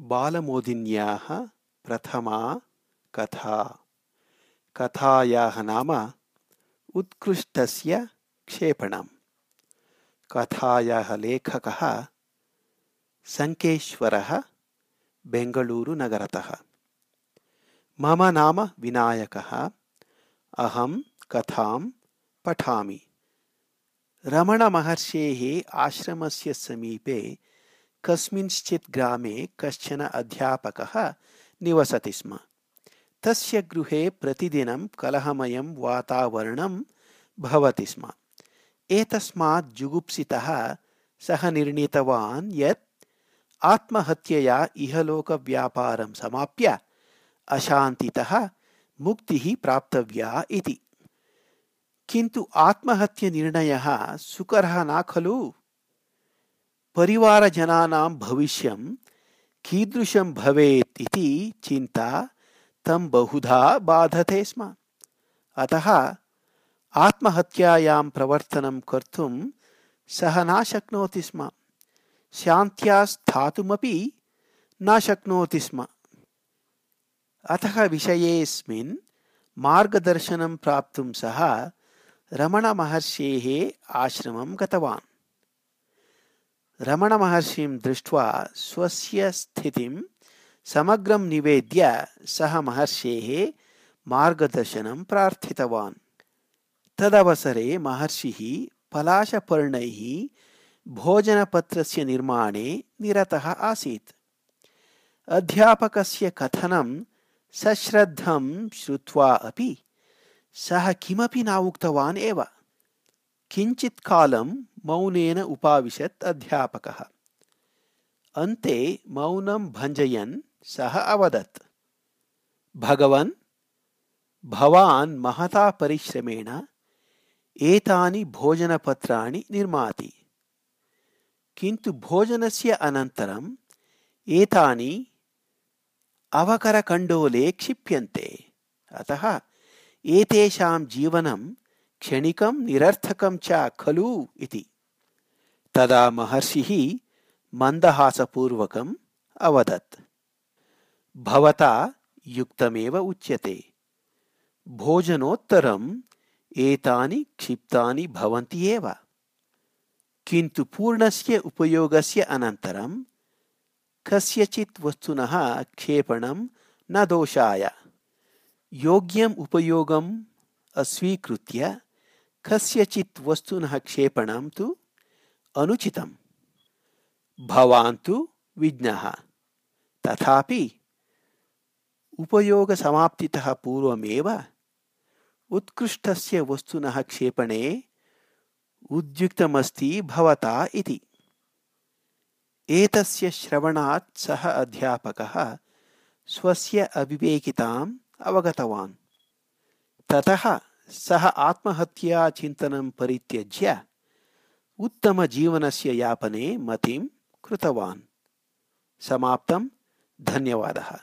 बालमोदिन्याः प्रथमा कथा। कथायाः नाम उत्कृष्टस्य क्षेपणम्। कथायाः लेखकः सङ्केश्वरः बेङ्गळूरुनगरतः। मम नाम विनायकः अहं कथां पठामि। रमणमहर्षेः आश्रमस्य समीपे कस्मिंश्चित् ग्रामे कश्चन अध्यापकः निवसति स्म। तस्य गृहे प्रतिदिनं कलहमयं वातावरणं भवति स्म। एतस्मात् जुगुप्सितः सः निर्णीतवान् यत् आत्महत्यया इहलोकव्यापारं समाप्य अशान्तितः मुक्तिः प्राप्तव्या इति। किन्तु आत्महत्यनिर्णयः सुकरः न खलु? परिवारजनानां भविष्यं कीदृशं भवेत् इति चिन्ता तं बहुधा बाधते स्म। अतः आत्महत्यायां प्रवर्तनं कर्तुं सः न शक्नोति स्म। शान्त्या स्थातुमपि न शक्नोति स्म। अतः विषयेऽस्मिन् मार्गदर्शनं प्राप्तुं सः रमणमहर्षेः आश्रमं गतवान्। रमणमहर्षिं दृष्ट्वा स्वस्य स्थितिं समग्रं निवेद्य सः महर्षेः मार्गदर्शनं प्रार्थितवान्। तदवसरे महर्षिः पलाशपर्णैः भोजनपत्रस्य निर्माणे निरतः आसीत्। अध्यापकस्य कथनं सश्रद्धं श्रुत्वा अपि सः किमपि न एव। కించిత్ కాలం మౌనేన ఉపావిశత్ అధ్యాపక. అంతే మౌనం భంజయన్ సహ అవదత్. భగవన్ భవాన్ మహతా పరిశ్రమేణ ఏతాని భోజనపత్రాన్ని నిర్మాతి. కింటు భోజనస్య అనంతరం ఏతాని అవకరకండోలే క్షిప్యంతే. అత ఏతేషాం జీవనం क्षणिकं निरर्थकं च खलु इति। तदा महर्षिः मन्दहासपूर्वकम् अवदत्। भवता युक्तमेव उच्यते। भोजनोत्तरम् एतानि क्षिप्तानि भवन्ति एव। किन्तु पूर्णस्य उपयोगस्य अनन्तरं कस्यचित् वस्तुनः क्षेपणं न दोषाय। योग्यम् उपयोगम् अस्वीकृत्य कस्यचित् वस्तुनः क्षेपणं तु अनुचितम्। भवान् तु विज्ञः। तथापि उपयोगसमाप्तितः पूर्वमेव उत्कृष्टस्य वस्तुनः क्षेपणे उद्युक्तमस्ति भवता इति। एतस्य श्रवणात् सः अध्यापकः स्वस्य अविवेकिताम् अवगतवान्। ततः सः आत्महत्याचिन्तनं परित्यज्य उत्तमजीवनस्य यापने मतिं कृतवान्। समाप्तं। धन्यवादः।